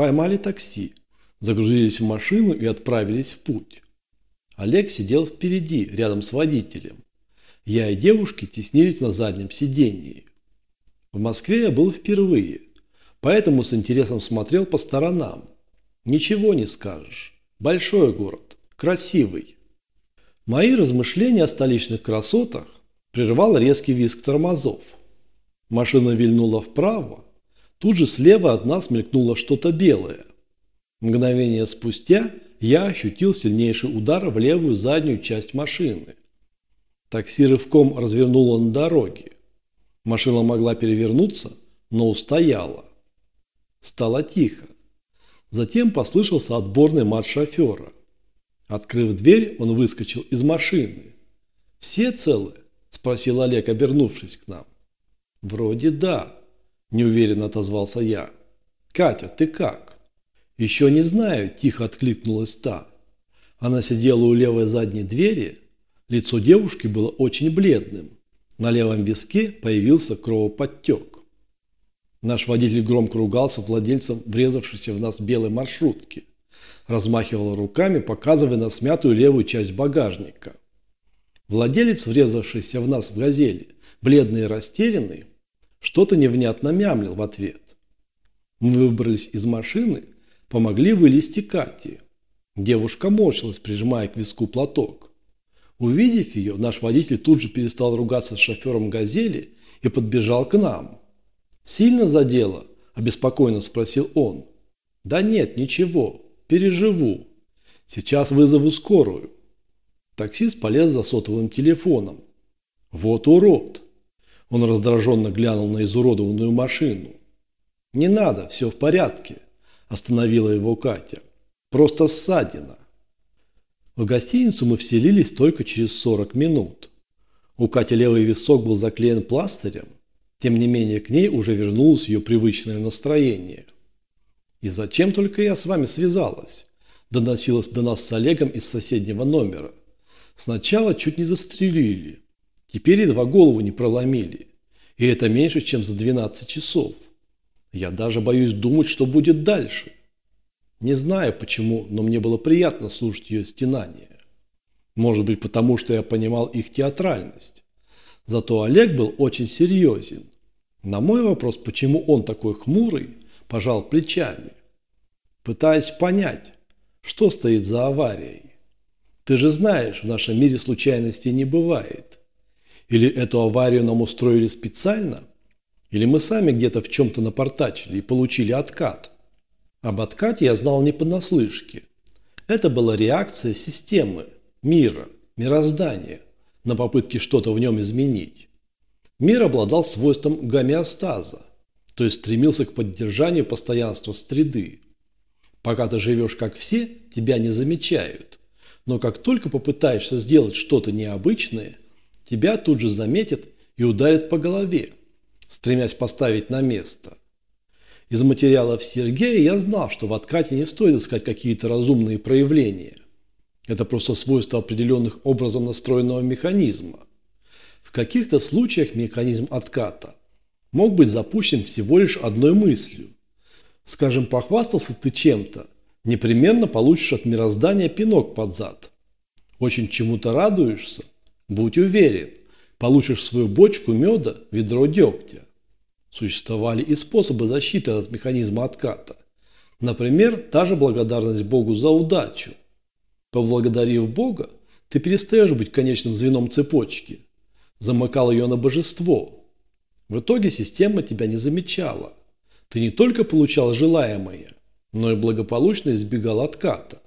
Поймали такси, загрузились в машину и отправились в путь. Олег сидел впереди, рядом с водителем. Я и девушки теснились на заднем сидении. В Москве я был впервые, поэтому с интересом смотрел по сторонам. Ничего не скажешь. Большой город, красивый. Мои размышления о столичных красотах прервал резкий визг тормозов. Машина вильнула вправо. Тут же слева от нас мелькнуло что-то белое. Мгновение спустя я ощутил сильнейший удар в левую заднюю часть машины. Такси рывком развернуло на дороге. Машина могла перевернуться, но устояла. Стало тихо. Затем послышался отборный мат шофера. Открыв дверь, он выскочил из машины. «Все целы?» – спросил Олег, обернувшись к нам. «Вроде да», – неуверенно отозвался я. «Катя, ты как?» «Еще не знаю», – тихо откликнулась та. Она сидела у левой задней двери. Лицо девушки было очень бледным. На левом виске появился кровоподтек. Наш водитель громко ругался владельцем врезавшейся в нас белой маршрутки размахивал руками, показывая на смятую левую часть багажника. Владелец, врезавшийся в нас в газели, бледный и растерянный, что-то невнятно мямлил в ответ. Мы выбрались из машины, помогли вылезти Кате. Девушка морщилась, прижимая к виску платок. Увидев ее, наш водитель тут же перестал ругаться с шофером «Газели» и подбежал к нам. «Сильно задело?» – обеспокоенно спросил он. «Да нет, ничего. Переживу. Сейчас вызову скорую. Таксист полез за сотовым телефоном. Вот урод. Он раздраженно глянул на изуродованную машину. Не надо, все в порядке. Остановила его Катя. Просто ссадина. В гостиницу мы вселились только через 40 минут. У Кати левый висок был заклеен пластырем. Тем не менее, к ней уже вернулось ее привычное настроение – «И зачем только я с вами связалась?» Доносилось до нас с Олегом из соседнего номера. Сначала чуть не застрелили. Теперь едва голову не проломили. И это меньше, чем за 12 часов. Я даже боюсь думать, что будет дальше. Не знаю почему, но мне было приятно слушать ее стенания. Может быть, потому что я понимал их театральность. Зато Олег был очень серьезен. На мой вопрос, почему он такой хмурый, пожал плечами. Пытаюсь понять, что стоит за аварией. Ты же знаешь, в нашем мире случайностей не бывает. Или эту аварию нам устроили специально, или мы сами где-то в чем-то напортачили и получили откат. Об откате я знал не понаслышке. Это была реакция системы, мира, мироздания на попытки что-то в нем изменить. Мир обладал свойством гомеостаза то есть стремился к поддержанию постоянства среды. Пока ты живешь как все, тебя не замечают. Но как только попытаешься сделать что-то необычное, тебя тут же заметят и ударят по голове, стремясь поставить на место. Из материалов Сергея я знал, что в откате не стоит искать какие-то разумные проявления. Это просто свойство определенных образом настроенного механизма. В каких-то случаях механизм отката мог быть запущен всего лишь одной мыслью. Скажем, похвастался ты чем-то, непременно получишь от мироздания пинок под зад. Очень чему-то радуешься? Будь уверен, получишь свою бочку меда, ведро дегтя. Существовали и способы защиты от механизма отката. Например, та же благодарность Богу за удачу. Поблагодарив Бога, ты перестаешь быть конечным звеном цепочки. Замыкал ее на божество, в итоге система тебя не замечала. Ты не только получал желаемое, но и благополучно избегал отката.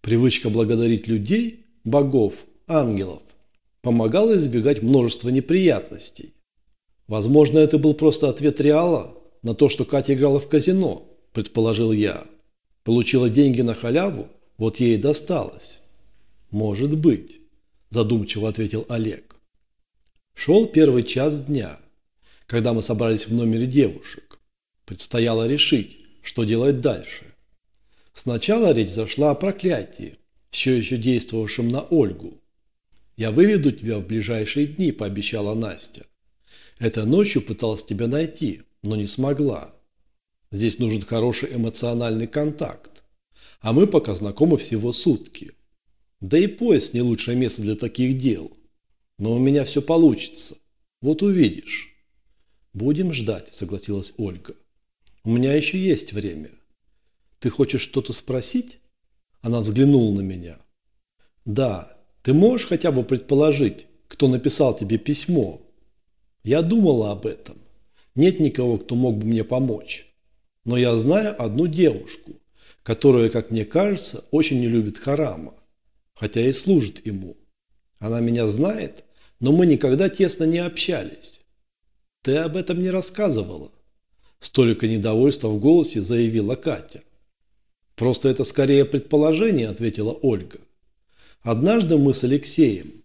Привычка благодарить людей, богов, ангелов помогала избегать множества неприятностей. Возможно, это был просто ответ Реала на то, что Катя играла в казино, предположил я. Получила деньги на халяву, вот ей и досталось. Может быть, задумчиво ответил Олег. Шел первый час дня когда мы собрались в номере девушек. Предстояло решить, что делать дальше. Сначала речь зашла о проклятии, все еще действовавшем на Ольгу. «Я выведу тебя в ближайшие дни», – пообещала Настя. «Этой ночью пыталась тебя найти, но не смогла. Здесь нужен хороший эмоциональный контакт. А мы пока знакомы всего сутки. Да и поезд не лучшее место для таких дел. Но у меня все получится. Вот увидишь. Будем ждать, согласилась Ольга. У меня еще есть время. Ты хочешь что-то спросить? Она взглянула на меня. Да, ты можешь хотя бы предположить, кто написал тебе письмо? Я думала об этом. Нет никого, кто мог бы мне помочь. Но я знаю одну девушку, которая, как мне кажется, очень не любит Харама, хотя и служит ему. Она меня знает, но мы никогда тесно не общались. Ты об этом не рассказывала. Столько недовольства в голосе заявила Катя. Просто это скорее предположение, ответила Ольга. Однажды мы с Алексеем,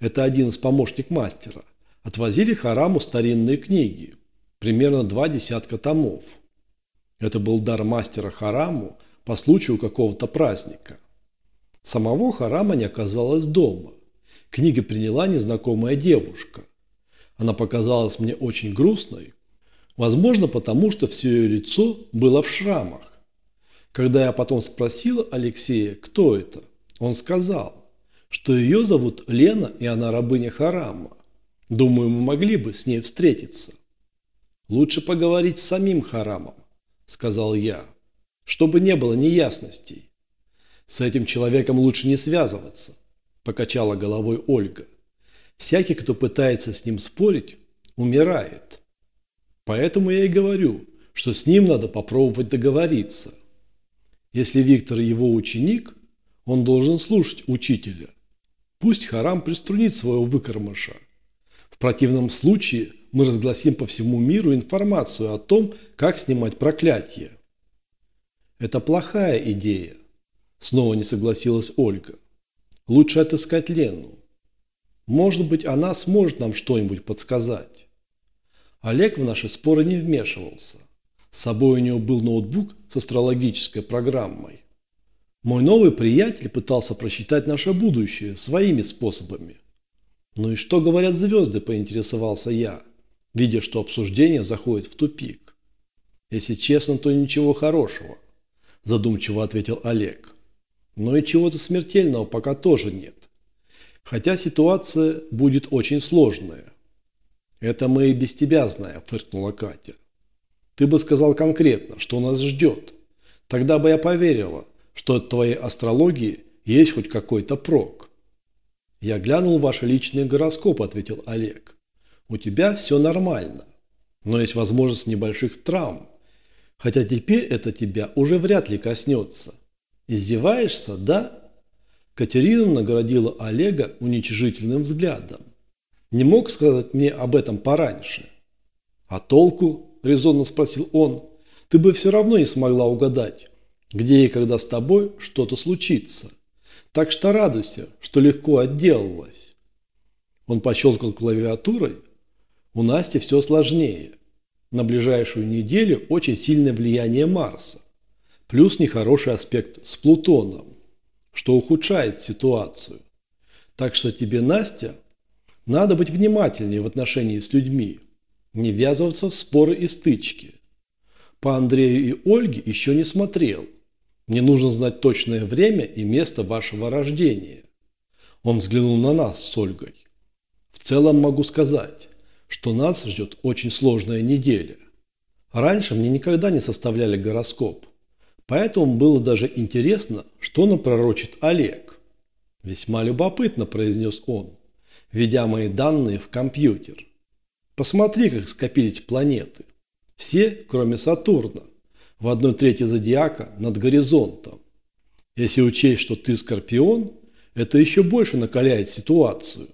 это один из помощник мастера, отвозили Хараму старинные книги, примерно два десятка томов. Это был дар мастера Хараму по случаю какого-то праздника. Самого Харама не оказалось дома. Книги приняла незнакомая девушка. Она показалась мне очень грустной, возможно, потому что все ее лицо было в шрамах. Когда я потом спросила Алексея, кто это, он сказал, что ее зовут Лена и она рабыня Харама. Думаю, мы могли бы с ней встретиться. Лучше поговорить с самим Харамом, сказал я, чтобы не было неясностей. С этим человеком лучше не связываться покачала головой Ольга. Всякий, кто пытается с ним спорить, умирает. Поэтому я и говорю, что с ним надо попробовать договориться. Если Виктор его ученик, он должен слушать учителя. Пусть Харам приструнит своего выкормыша. В противном случае мы разгласим по всему миру информацию о том, как снимать проклятие. Это плохая идея. Снова не согласилась Ольга. Лучше отыскать Лену. Может быть, она сможет нам что-нибудь подсказать. Олег в наши споры не вмешивался. С собой у него был ноутбук с астрологической программой. Мой новый приятель пытался просчитать наше будущее своими способами. «Ну и что говорят звезды?» – поинтересовался я, видя, что обсуждение заходит в тупик. «Если честно, то ничего хорошего», – задумчиво ответил Олег. Но и чего-то смертельного пока тоже нет. Хотя ситуация будет очень сложная. Это мы и без тебя знаем, фыркнула Катя. Ты бы сказал конкретно, что нас ждет. Тогда бы я поверила, что от твоей астрологии есть хоть какой-то прок. Я глянул ваши личные гороскопы, ответил Олег. У тебя все нормально, но есть возможность небольших травм. Хотя теперь это тебя уже вряд ли коснется. Издеваешься, да? Катерина наградила Олега уничижительным взглядом. Не мог сказать мне об этом пораньше. А толку, резонно спросил он, ты бы все равно не смогла угадать, где и когда с тобой что-то случится. Так что радуйся, что легко отделалась. Он пощелкал клавиатурой. У Насти все сложнее. На ближайшую неделю очень сильное влияние Марса плюс нехороший аспект с Плутоном, что ухудшает ситуацию. Так что тебе, Настя, надо быть внимательнее в отношении с людьми, не ввязываться в споры и стычки. По Андрею и Ольге еще не смотрел. Мне нужно знать точное время и место вашего рождения. Он взглянул на нас с Ольгой. В целом могу сказать, что нас ждет очень сложная неделя. Раньше мне никогда не составляли гороскоп. Поэтому было даже интересно, что напророчит Олег. «Весьма любопытно», – произнес он, введя мои данные в компьютер. «Посмотри, как скопились планеты. Все, кроме Сатурна, в одной трети зодиака над горизонтом. Если учесть, что ты Скорпион, это еще больше накаляет ситуацию.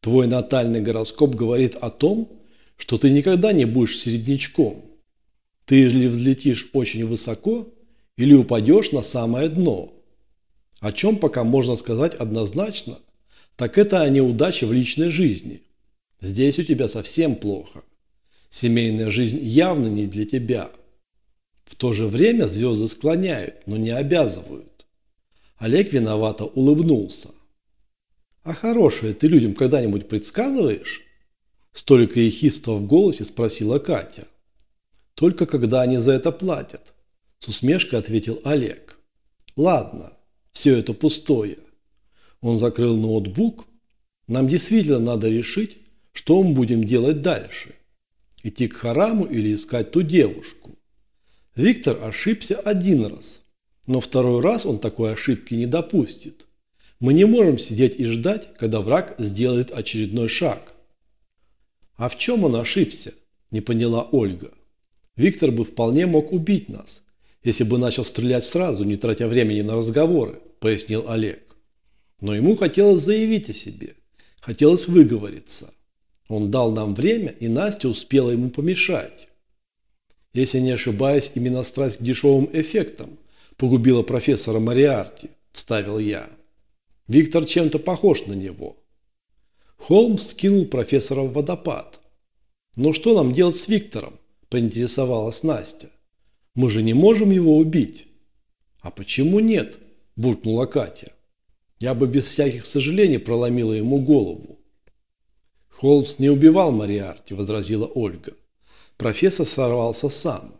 Твой натальный гороскоп говорит о том, что ты никогда не будешь середнячком. Ты или взлетишь очень высоко, или упадешь на самое дно. О чем пока можно сказать однозначно, так это о неудаче в личной жизни. Здесь у тебя совсем плохо. Семейная жизнь явно не для тебя. В то же время звезды склоняют, но не обязывают. Олег виновато улыбнулся. «А хорошее ты людям когда-нибудь предсказываешь?» Столько ехидства в голосе спросила Катя. Только когда они за это платят, с усмешкой ответил Олег. Ладно, все это пустое. Он закрыл ноутбук. Нам действительно надо решить, что мы будем делать дальше. Идти к Хараму или искать ту девушку. Виктор ошибся один раз, но второй раз он такой ошибки не допустит. Мы не можем сидеть и ждать, когда враг сделает очередной шаг. А в чем он ошибся? Не поняла Ольга. Виктор бы вполне мог убить нас, если бы начал стрелять сразу, не тратя времени на разговоры, пояснил Олег. Но ему хотелось заявить о себе, хотелось выговориться. Он дал нам время, и Настя успела ему помешать. Если не ошибаюсь, именно страсть к дешевым эффектам погубила профессора Мариарти, вставил я. Виктор чем-то похож на него. Холмс скинул профессора в водопад. «Но что нам делать с Виктором?» – поинтересовалась Настя. «Мы же не можем его убить». «А почему нет?» – буркнула Катя. «Я бы без всяких сожалений проломила ему голову». «Холмс не убивал Мариарти», – возразила Ольга. «Профессор сорвался сам.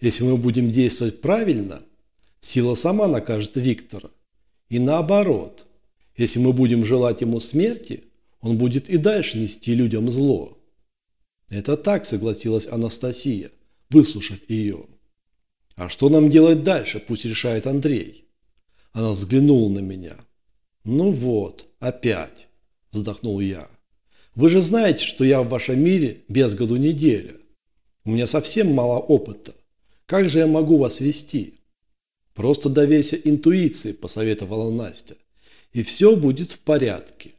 Если мы будем действовать правильно, сила сама накажет Виктора. И наоборот, если мы будем желать ему смерти, он будет и дальше нести людям зло. Это так, согласилась Анастасия, выслушав ее. А что нам делать дальше, пусть решает Андрей. Она взглянула на меня. Ну вот, опять, вздохнул я. Вы же знаете, что я в вашем мире без году неделя. У меня совсем мало опыта. Как же я могу вас вести? Просто доверься интуиции, посоветовала Настя. И все будет в порядке.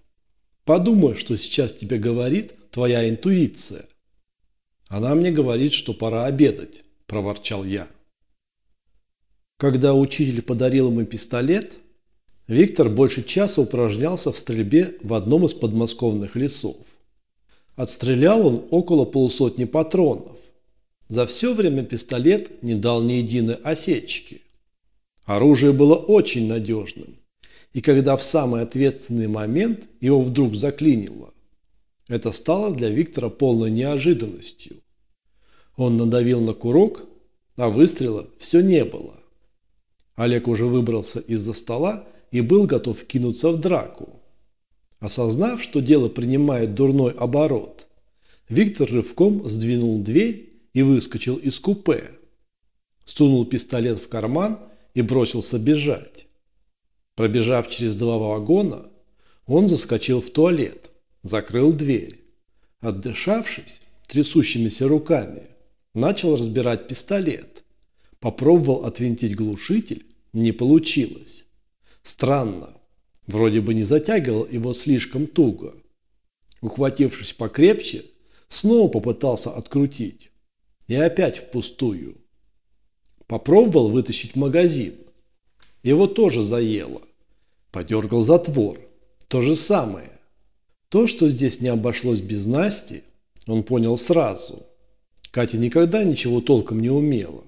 Подумай, что сейчас тебе говорит твоя интуиция. Она мне говорит, что пора обедать, проворчал я. Когда учитель подарил ему пистолет, Виктор больше часа упражнялся в стрельбе в одном из подмосковных лесов. Отстрелял он около полусотни патронов. За все время пистолет не дал ни единой осечки. Оружие было очень надежным. И когда в самый ответственный момент его вдруг заклинило, это стало для Виктора полной неожиданностью. Он надавил на курок, а выстрела все не было. Олег уже выбрался из-за стола и был готов кинуться в драку. Осознав, что дело принимает дурной оборот, Виктор рывком сдвинул дверь и выскочил из купе. Сунул пистолет в карман и бросился бежать. Пробежав через два вагона, он заскочил в туалет, закрыл дверь. Отдышавшись трясущимися руками, начал разбирать пистолет. Попробовал отвинтить глушитель, не получилось. Странно, вроде бы не затягивал его слишком туго. Ухватившись покрепче, снова попытался открутить. И опять впустую. Попробовал вытащить магазин. Его тоже заело. Подергал затвор. То же самое. То, что здесь не обошлось без Насти, он понял сразу. Катя никогда ничего толком не умела.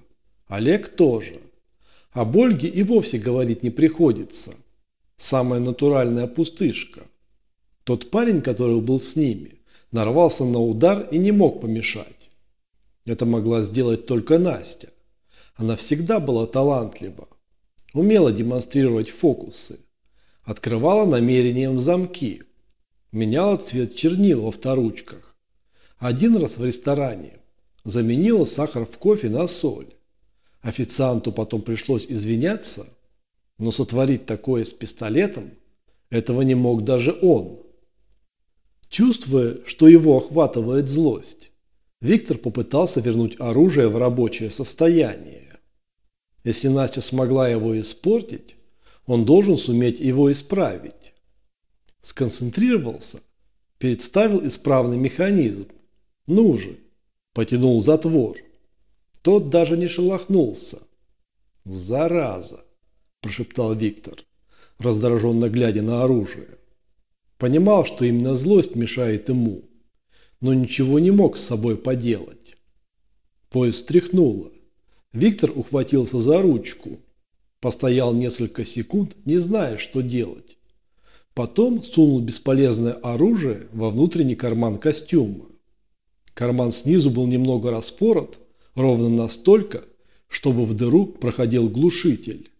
Олег тоже. А Ольге и вовсе говорить не приходится. Самая натуральная пустышка. Тот парень, который был с ними, нарвался на удар и не мог помешать. Это могла сделать только Настя. Она всегда была талантлива, умела демонстрировать фокусы, открывала намерением замки, меняла цвет чернил во вторучках. Один раз в ресторане заменила сахар в кофе на соль. Официанту потом пришлось извиняться, но сотворить такое с пистолетом этого не мог даже он. Чувствуя, что его охватывает злость, Виктор попытался вернуть оружие в рабочее состояние. Если Настя смогла его испортить, он должен суметь его исправить. Сконцентрировался, представил исправный механизм. Ну же, потянул затвор. Тот даже не шелохнулся. «Зараза!» – прошептал Виктор, раздраженно глядя на оружие. Понимал, что именно злость мешает ему, но ничего не мог с собой поделать. Поезд стряхнуло. Виктор ухватился за ручку. Постоял несколько секунд, не зная, что делать. Потом сунул бесполезное оружие во внутренний карман костюма. Карман снизу был немного распорот, Ровно настолько, чтобы в дыру проходил глушитель.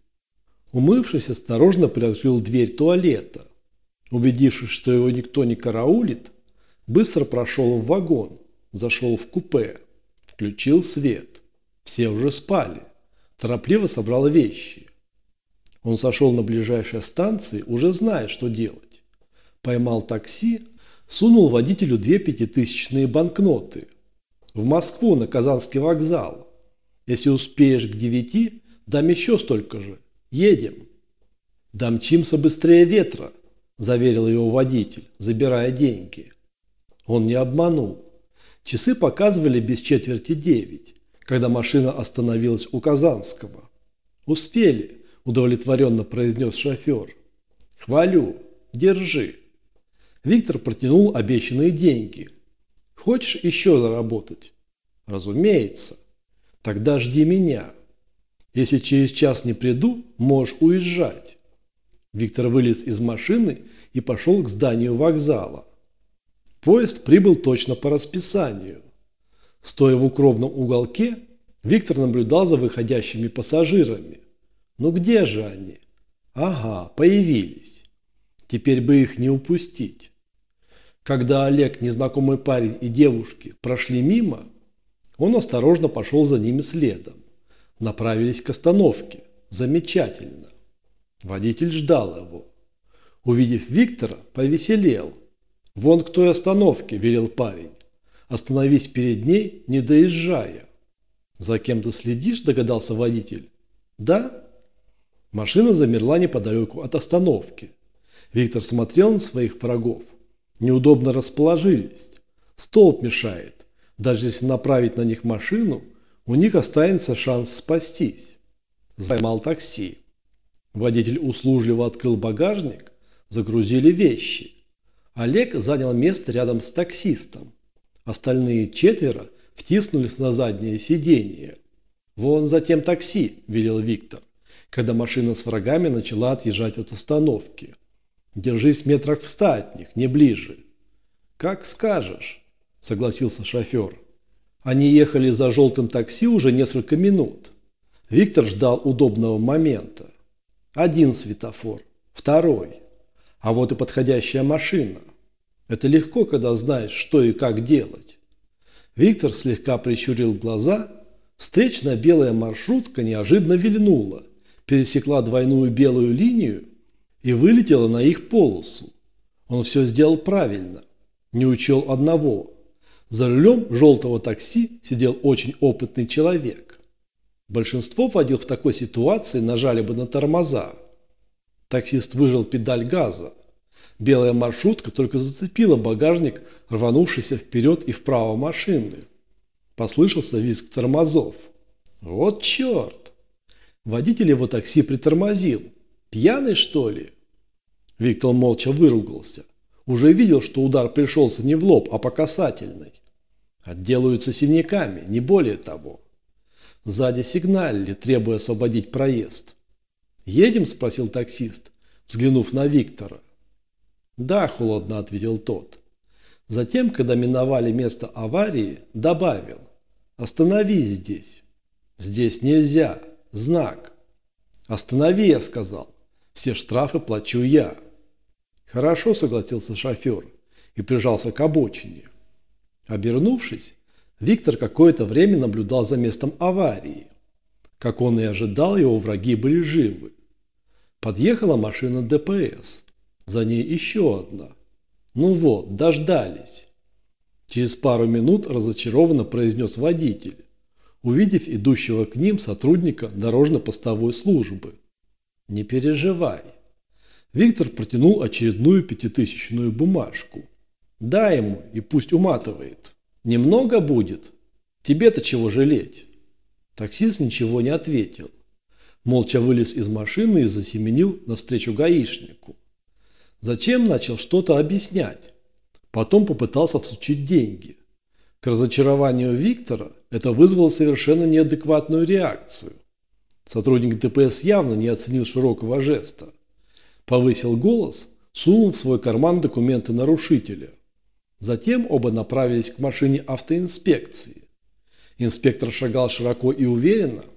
Умывшись, осторожно приоткрыл дверь туалета. Убедившись, что его никто не караулит, быстро прошел в вагон, зашел в купе, включил свет. Все уже спали. Торопливо собрал вещи. Он сошел на ближайшей станции, уже зная, что делать. Поймал такси, сунул водителю две пятитысячные банкноты. В Москву на Казанский вокзал. Если успеешь к девяти, дам еще столько же. Едем. Домчимся быстрее ветра, заверил его водитель, забирая деньги. Он не обманул. Часы показывали без четверти девять, когда машина остановилась у Казанского. «Успели», – удовлетворенно произнес шофер. «Хвалю. Держи». Виктор протянул обещанные деньги. «Хочешь еще заработать?» «Разумеется. Тогда жди меня. Если через час не приду, можешь уезжать». Виктор вылез из машины и пошел к зданию вокзала. Поезд прибыл точно по расписанию. Стоя в укромном уголке, Виктор наблюдал за выходящими пассажирами. Ну где же они? Ага, появились. Теперь бы их не упустить. Когда Олег, незнакомый парень и девушки прошли мимо, он осторожно пошел за ними следом. Направились к остановке. Замечательно. Водитель ждал его. Увидев Виктора, повеселел. «Вон к той остановке», – велел парень. «Остановись перед ней, не доезжая». «За кем ты следишь?» – догадался водитель. «Да?» Машина замерла неподалеку от остановки. Виктор смотрел на своих врагов. Неудобно расположились. Столб мешает. Даже если направить на них машину, у них останется шанс спастись. Займал такси. Водитель услужливо открыл багажник, загрузили вещи. Олег занял место рядом с таксистом. Остальные четверо втиснулись на заднее сиденье. «Вон за тем такси», – велел Виктор, когда машина с врагами начала отъезжать от остановки. Держись метрах в ста от них, не ближе. Как скажешь, согласился шофер. Они ехали за желтым такси уже несколько минут. Виктор ждал удобного момента. Один светофор, второй. А вот и подходящая машина. Это легко, когда знаешь, что и как делать. Виктор слегка прищурил глаза. Встречная белая маршрутка неожиданно вильнула, пересекла двойную белую линию и вылетела на их полосу. Он все сделал правильно, не учел одного. За рулем желтого такси сидел очень опытный человек. Большинство водил в такой ситуации нажали бы на тормоза. Таксист выжал педаль газа. Белая маршрутка только зацепила багажник, рванувшийся вперед и вправо машины. Послышался визг тормозов. Вот черт! Водитель его такси притормозил. Пьяный, что ли? Виктор молча выругался. Уже видел, что удар пришелся не в лоб, а по касательной. Отделаются синяками, не более того. Сзади сигналили, требуя освободить проезд. «Едем?» – спросил таксист, взглянув на Виктора. «Да», – холодно ответил тот. Затем, когда миновали место аварии, добавил. «Остановись здесь». «Здесь нельзя. Знак». «Останови», – я сказал. «Все штрафы плачу я». «Хорошо», – согласился шофер и прижался к обочине. Обернувшись, Виктор какое-то время наблюдал за местом аварии. Как он и ожидал, его враги были живы. Подъехала машина ДПС. За ней еще одна. Ну вот, дождались. Через пару минут разочарованно произнес водитель, увидев идущего к ним сотрудника дорожно-постовой службы. «Не переживай, Виктор протянул очередную пятитысячную бумажку. «Дай ему и пусть уматывает. Немного будет. Тебе-то чего жалеть?» Таксист ничего не ответил. Молча вылез из машины и засеменил навстречу гаишнику. Зачем начал что-то объяснять? Потом попытался всучить деньги. К разочарованию Виктора это вызвало совершенно неадекватную реакцию. Сотрудник ДПС явно не оценил широкого жеста. Повысил голос, сунул в свой карман документы нарушителя. Затем оба направились к машине автоинспекции. Инспектор шагал широко и уверенно –